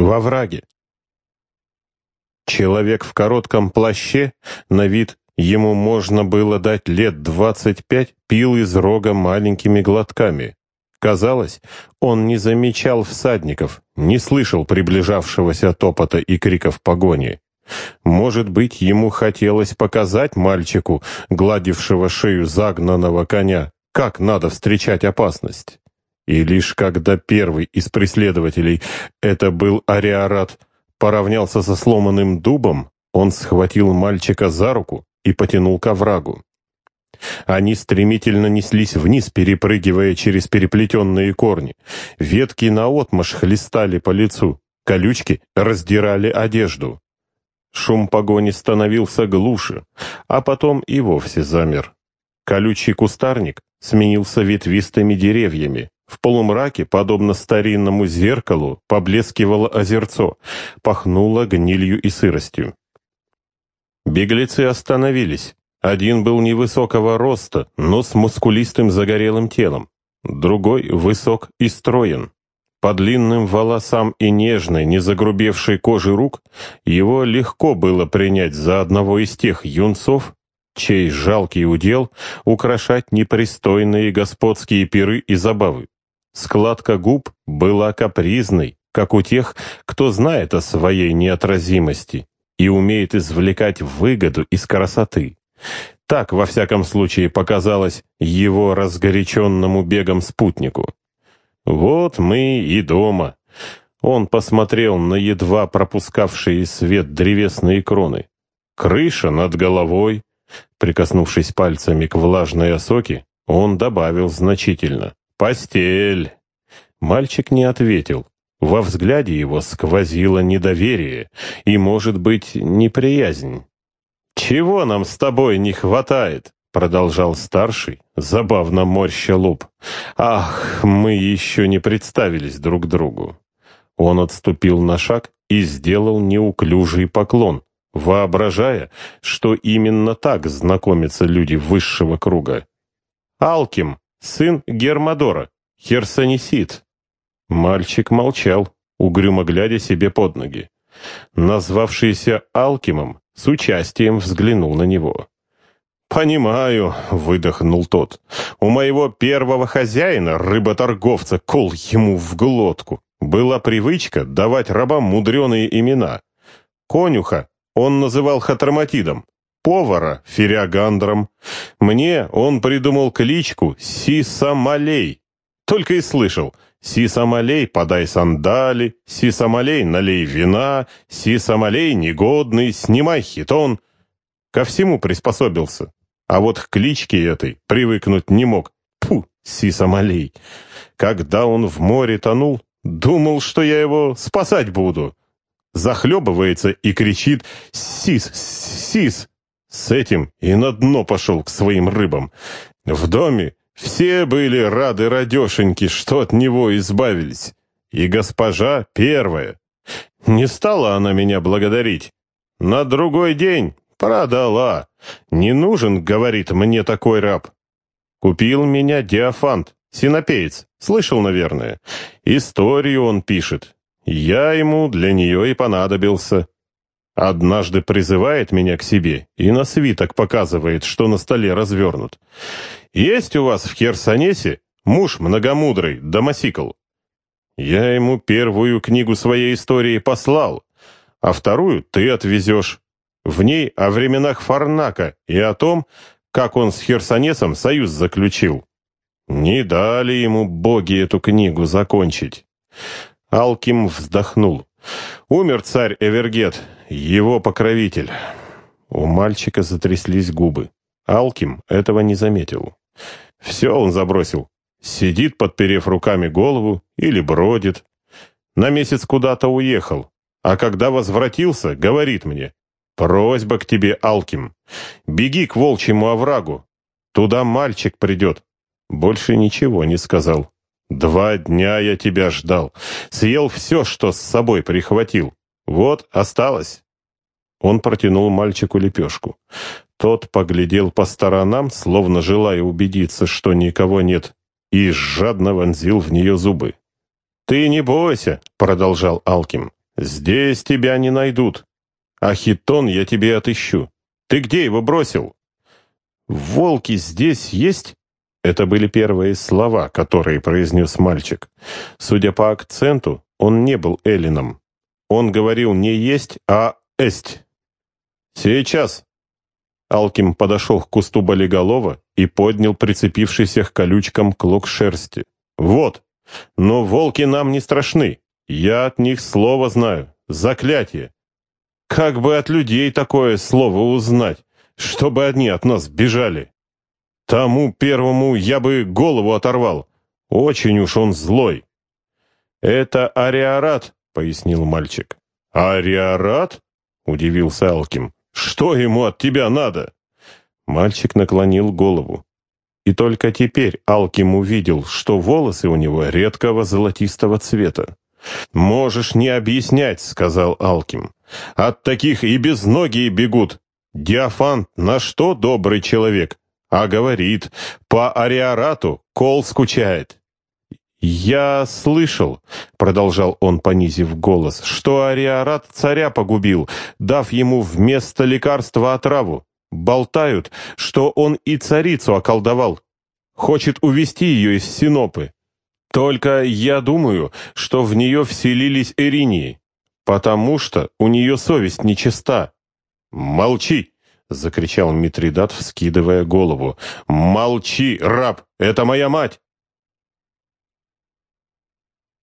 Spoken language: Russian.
во враге. Человек в коротком плаще, на вид ему можно было дать лет двадцать пять, пил из рога маленькими глотками. Казалось, он не замечал всадников, не слышал приближавшегося топота и криков погони. Может быть, ему хотелось показать мальчику, гладившего шею загнанного коня, как надо встречать опасность. И лишь когда первый из преследователей, это был Ариарат, поравнялся со сломанным дубом, он схватил мальчика за руку и потянул к оврагу. Они стремительно неслись вниз, перепрыгивая через переплетенные корни. Ветки наотмашь хлестали по лицу, колючки раздирали одежду. Шум погони становился глуше, а потом и вовсе замер. Колючий кустарник сменился ветвистыми деревьями. В полумраке, подобно старинному зеркалу, поблескивало озерцо, пахнуло гнилью и сыростью. Беглецы остановились. Один был невысокого роста, но с мускулистым загорелым телом. Другой высок и строен. По длинным волосам и нежной, не загрубевшей кожи рук его легко было принять за одного из тех юнцов, чей жалкий удел украшать непристойные господские пиры и забавы. Складка губ была капризной, как у тех, кто знает о своей неотразимости и умеет извлекать выгоду из красоты. Так, во всяком случае, показалось его разгоряченному бегом спутнику. «Вот мы и дома». Он посмотрел на едва пропускавшие свет древесные кроны. «Крыша над головой». Прикоснувшись пальцами к влажной осоке, он добавил значительно. «Постель!» Мальчик не ответил. Во взгляде его сквозило недоверие и, может быть, неприязнь. «Чего нам с тобой не хватает?» — продолжал старший, забавно морща лоб. «Ах, мы еще не представились друг другу». Он отступил на шаг и сделал неуклюжий поклон, воображая, что именно так знакомятся люди высшего круга. «Алким!» Сын Гермодора, херсонесит». Мальчик молчал, угрюмо глядя себе под ноги. Назвавшийся Алкимом, с участием взглянул на него. «Понимаю», — выдохнул тот. «У моего первого хозяина, рыботорговца, кол ему в глотку, была привычка давать рабам мудреные имена. Конюха он называл хатраматидом, повара Фериагандром. Мне он придумал кличку Сисамалей. Только и слышал «Сисамалей, подай сандали», «Сисамалей, налей вина», «Сисамалей, негодный, снимай хитон». Ко всему приспособился. А вот к кличке этой привыкнуть не мог. Пу, Сисамалей. Когда он в море тонул, думал, что я его спасать буду. Захлебывается и кричит «Сис! Сис!» С этим и на дно пошел к своим рыбам. В доме все были рады радешеньки, что от него избавились. И госпожа первая. Не стала она меня благодарить. На другой день продала. Не нужен, говорит мне такой раб. Купил меня Диафант, синопеец. Слышал, наверное. Историю он пишет. Я ему для нее и понадобился. Однажды призывает меня к себе и на свиток показывает, что на столе развернут. Есть у вас в Херсонесе муж многомудрый, Домосикл? Я ему первую книгу своей истории послал, а вторую ты отвезешь. В ней о временах Фарнака и о том, как он с Херсонесом союз заключил. Не дали ему боги эту книгу закончить. Алким вздохнул. Умер царь Эвергет, его покровитель. У мальчика затряслись губы. Алким этого не заметил. Все он забросил. Сидит, подперев руками голову, или бродит. На месяц куда-то уехал. А когда возвратился, говорит мне, «Просьба к тебе, Алким, беги к волчьему оврагу. Туда мальчик придет». Больше ничего не сказал. «Два дня я тебя ждал. Съел все, что с собой прихватил. Вот, осталось». Он протянул мальчику лепешку. Тот поглядел по сторонам, словно желая убедиться, что никого нет, и жадно вонзил в нее зубы. «Ты не бойся», — продолжал Алким. «Здесь тебя не найдут. А хитон я тебе отыщу. Ты где его бросил?» «Волки здесь есть?» Это были первые слова, которые произнес мальчик. Судя по акценту, он не был эллином. Он говорил не «есть», а «эсть». «Сейчас!» Алким подошел к кусту болиголова и поднял прицепившийся к колючкам клок шерсти. «Вот! Но волки нам не страшны. Я от них слово знаю. Заклятие. Как бы от людей такое слово узнать, чтобы одни от нас бежали? Тому первому я бы голову оторвал. Очень уж он злой». «Это ариарат», — пояснил мальчик. «Ариарат?» — удивился Алким. Что ему от тебя надо?» Мальчик наклонил голову. И только теперь Алким увидел, что волосы у него редкого золотистого цвета. «Можешь не объяснять», — сказал Алким. «От таких и без ноги бегут. Диафант на что добрый человек? А говорит, по ариарату кол скучает». «Я слышал», — продолжал он, понизив голос, «что Ариарат царя погубил, дав ему вместо лекарства отраву. Болтают, что он и царицу околдовал. Хочет увести ее из Синопы. Только я думаю, что в нее вселились Эринии, потому что у нее совесть нечиста». «Молчи!» — закричал Митридат, вскидывая голову. «Молчи, раб! Это моя мать!»